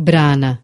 brána.